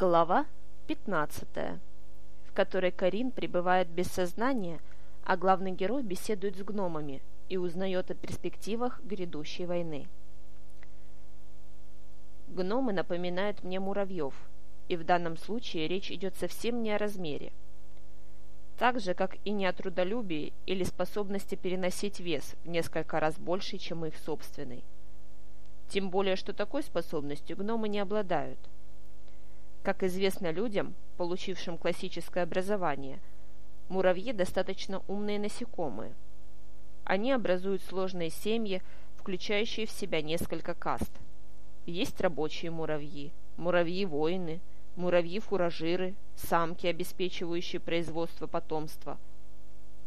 Глава 15, в которой Карин пребывает без сознания, а главный герой беседует с гномами и узнает о перспективах грядущей войны. Гномы напоминают мне муравьев, и в данном случае речь идет совсем не о размере. Так же, как и не о трудолюбии или способности переносить вес в несколько раз больше, чем их собственный. Тем более, что такой способностью гномы не обладают – как известно людям, получившим классическое образование, муравьи достаточно умные насекомые. Они образуют сложные семьи, включающие в себя несколько каст. Есть рабочие муравьи, муравьи-воины, муравьи-фуражиры, самки, обеспечивающие производство потомства.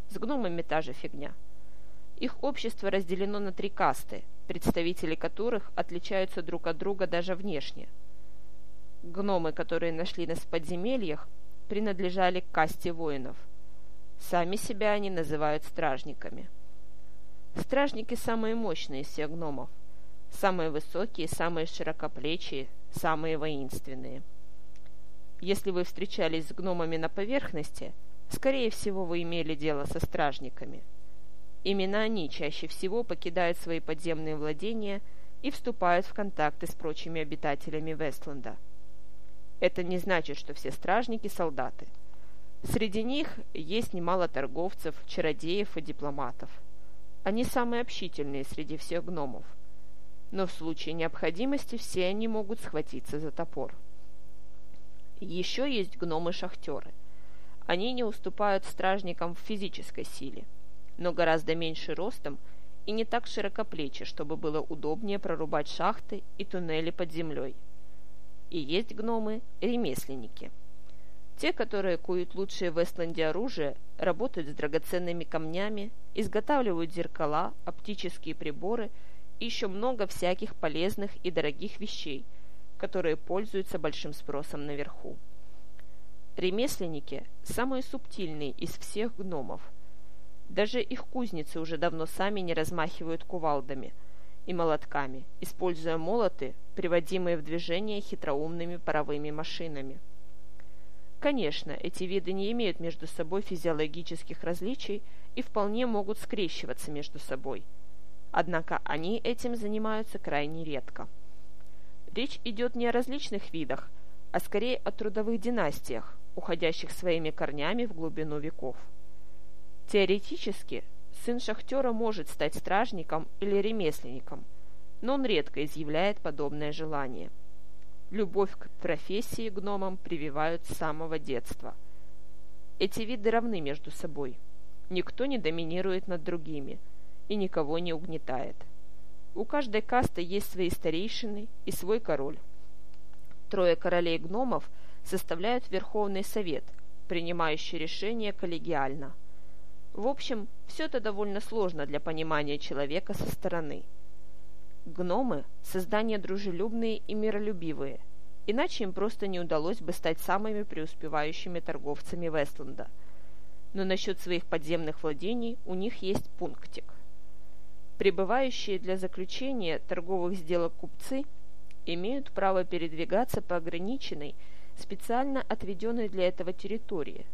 С гномами та же фигня. Их общество разделено на три касты, представители которых отличаются друг от друга даже внешне – Гномы, которые нашли нас в подземельях, принадлежали к касте воинов. Сами себя они называют стражниками. Стражники самые мощные из всех гномов. Самые высокие, самые широкоплечие, самые воинственные. Если вы встречались с гномами на поверхности, скорее всего вы имели дело со стражниками. Именно они чаще всего покидают свои подземные владения и вступают в контакты с прочими обитателями Вестленда – это не значит, что все стражники – солдаты. Среди них есть немало торговцев, чародеев и дипломатов. Они самые общительные среди всех гномов. Но в случае необходимости все они могут схватиться за топор. Еще есть гномы-шахтеры. Они не уступают стражникам в физической силе, но гораздо меньше ростом и не так широкоплечи, чтобы было удобнее прорубать шахты и туннели под землей – и есть гномы-ремесленники. Те, которые куют лучшее в Эстленде оружие, работают с драгоценными камнями, изготавливают зеркала, оптические приборы и еще много всяких полезных и дорогих вещей, которые пользуются большим спросом наверху. Ремесленники – самые субтильные из всех гномов. Даже их кузницы уже давно сами не размахивают кувалдами – и молотками, используя молоты, приводимые в движение хитроумными паровыми машинами. Конечно, эти виды не имеют между собой физиологических различий и вполне могут скрещиваться между собой. Однако они этим занимаются крайне редко. Речь идет не о различных видах, а скорее о трудовых династиях, уходящих своими корнями в глубину веков. Теоретически, Сын шахтера может стать стражником или ремесленником, но он редко изъявляет подобное желание. Любовь к профессии гномам прививают с самого детства. Эти виды равны между собой. Никто не доминирует над другими и никого не угнетает. У каждой касты есть свои старейшины и свой король. Трое королей гномов составляют Верховный Совет, принимающий решения коллегиально – в общем, все это довольно сложно для понимания человека со стороны. Гномы – создания дружелюбные и миролюбивые, иначе им просто не удалось бы стать самыми преуспевающими торговцами Вестленда. Но насчет своих подземных владений у них есть пунктик. Прибывающие для заключения торговых сделок купцы имеют право передвигаться по ограниченной, специально отведенной для этого территории.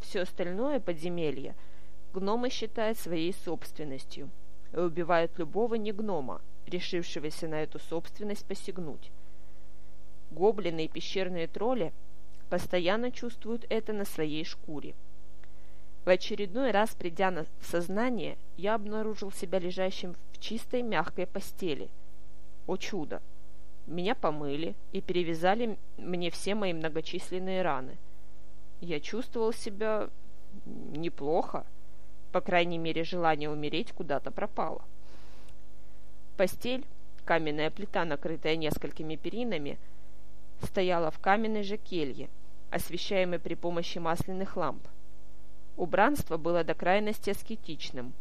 Все остальное подземелье – гномы считают своей собственностью и убивают любого негнома, решившегося на эту собственность посягнуть. Гоблины и пещерные тролли постоянно чувствуют это на своей шкуре. В очередной раз, придя на, сознание, я обнаружил себя лежащим в чистой мягкой постели. О чудо! Меня помыли и перевязали мне все мои многочисленные раны. Я чувствовал себя неплохо, по крайней мере, желание умереть куда-то пропало. Постель, каменная плита, накрытая несколькими перинами, стояла в каменной же келье, освещаемой при помощи масляных ламп. Убранство было до крайности аскетичным.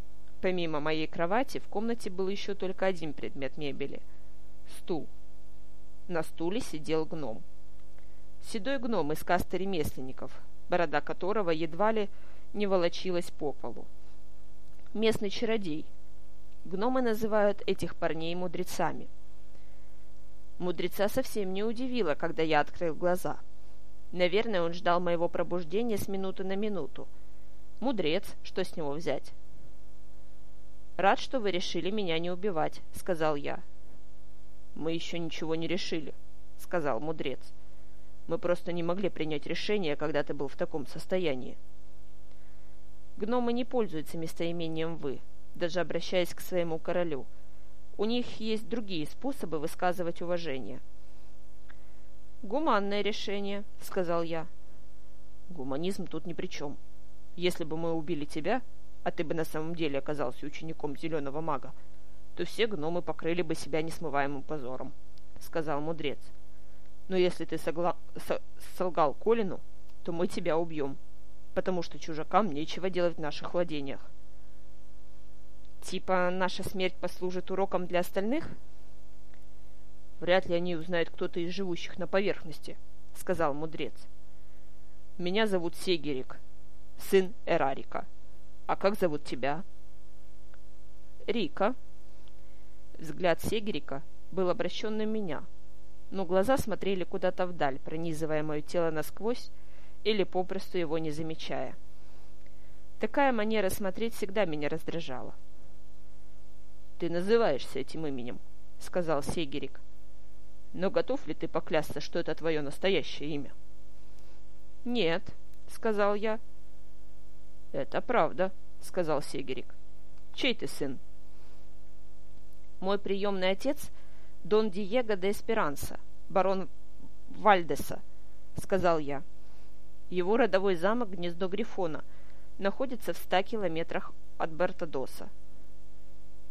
Помимо моей кровати в комнате был еще только один предмет мебели – стул. На стуле сидел гном. Седой гном из касты ремесленников, борода которого едва ли не волочилась по полу местный чародей. Гномы называют этих парней мудрецами. Мудреца совсем не удивило, когда я открыл глаза. Наверное, он ждал моего пробуждения с минуты на минуту. Мудрец, что с него взять? «Рад, что вы решили меня не убивать», — сказал я. «Мы еще ничего не решили», — сказал мудрец. «Мы просто не могли принять решение, когда ты был в таком состоянии». Гномы не пользуются местоимением «вы», даже обращаясь к своему королю. У них есть другие способы высказывать уважение. «Гуманное решение», — сказал я. «Гуманизм тут ни при чем. Если бы мы убили тебя, а ты бы на самом деле оказался учеником зеленого мага, то все гномы покрыли бы себя несмываемым позором», — сказал мудрец. «Но если ты согла... с... солгал Колину, то мы тебя убьем, потому что чужакам нечего делать в наших владениях». «Типа наша смерть послужит уроком для остальных?» «Вряд ли они узнают кто-то из живущих на поверхности», — сказал мудрец. «Меня зовут Сегерик, сын Эрарика». «А как зовут тебя?» «Рика». Взгляд Сегерика был обращен на меня, но глаза смотрели куда-то вдаль, пронизывая мое тело насквозь или попросту его не замечая. Такая манера смотреть всегда меня раздражала. «Ты называешься этим именем», — сказал Сегерик. «Но готов ли ты поклясться, что это твое настоящее имя?» «Нет», — сказал я, — «Это правда», — сказал Сегерик. «Чей ты сын?» «Мой приемный отец — Дон Диего де Эсперанса, барон Вальдеса», — сказал я. «Его родовой замок Гнездо Грифона находится в ста километрах от Бертадоса».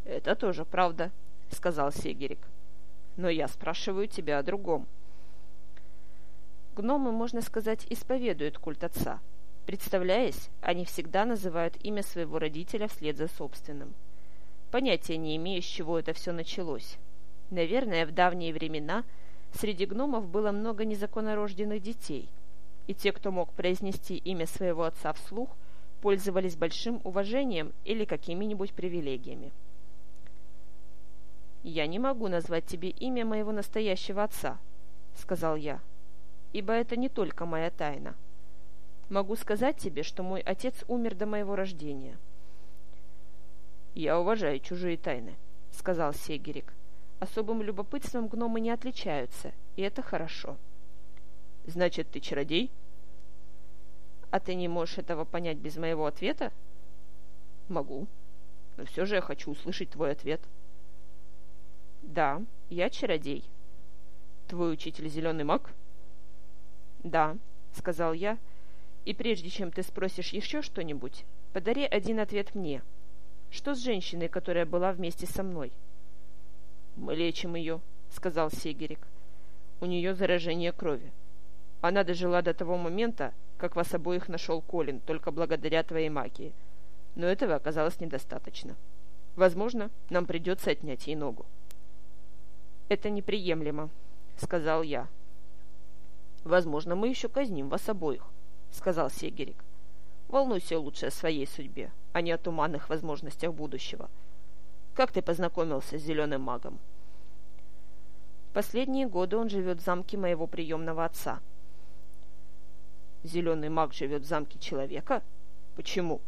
«Это тоже правда», — сказал Сегерик. «Но я спрашиваю тебя о другом». Гномы, можно сказать, исповедуют культ отца — Представляясь, они всегда называют имя своего родителя вслед за собственным. Понятия не имею, с чего это все началось. Наверное, в давние времена среди гномов было много незаконнорожденных детей, и те, кто мог произнести имя своего отца вслух, пользовались большим уважением или какими-нибудь привилегиями. «Я не могу назвать тебе имя моего настоящего отца», — сказал я, — «ибо это не только моя тайна». Могу сказать тебе, что мой отец умер до моего рождения. «Я уважаю чужие тайны», — сказал Сегерик. «Особым любопытством гномы не отличаются, и это хорошо». «Значит, ты чародей?» «А ты не можешь этого понять без моего ответа?» «Могу. Но все же я хочу услышать твой ответ». «Да, я чародей». «Твой учитель зеленый маг?» «Да», — сказал я, — и прежде чем ты спросишь еще что-нибудь, подари один ответ мне. Что с женщиной, которая была вместе со мной? Мы лечим ее, сказал Сегерик. У нее заражение крови. Она дожила до того момента, как вас обоих нашел Колин, только благодаря твоей магии. Но этого оказалось недостаточно. Возможно, нам придется отнять ей ногу. «Это неприемлемо», — сказал я. «Возможно, мы еще казним вас обоих. — сказал Сегерик. «Волнуйся лучше о своей судьбе, а не о туманных возможностях будущего. Как ты познакомился с зеленым магом?» «Последние годы он живет в замке моего приемного отца». «Зеленый маг живет в замке человека? Почему?»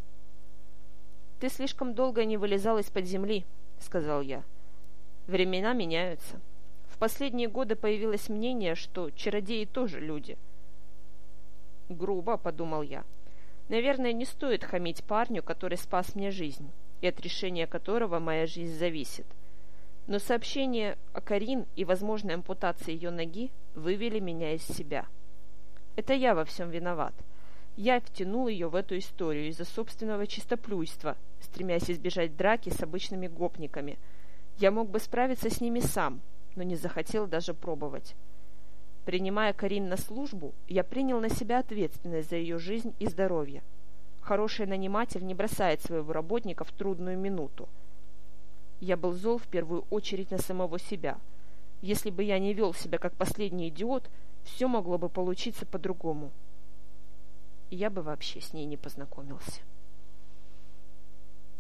«Ты слишком долго не вылезал из-под земли», — сказал я. «Времена меняются. В последние годы появилось мнение, что чародеи тоже люди — Грубо, подумал я. Наверное, не стоит хамить парню, который спас мне жизнь, и от решения которого моя жизнь зависит. Но сообщение о Карин и возможной ампутации ее ноги вывели меня из себя. Это я во всем виноват. Я втянул ее в эту историю из-за собственного чистоплюйства, стремясь избежать драки с обычными гопниками. Я мог бы справиться с ними сам, но не захотел даже пробовать. Принимая Карин на службу, я принял на себя ответственность за ее жизнь и здоровье. Хороший наниматель не бросает своего работника в трудную минуту. Я был зол в первую очередь на самого себя. Если бы я не вел себя как последний идиот, все могло бы получиться по-другому. Я бы вообще с ней не познакомился.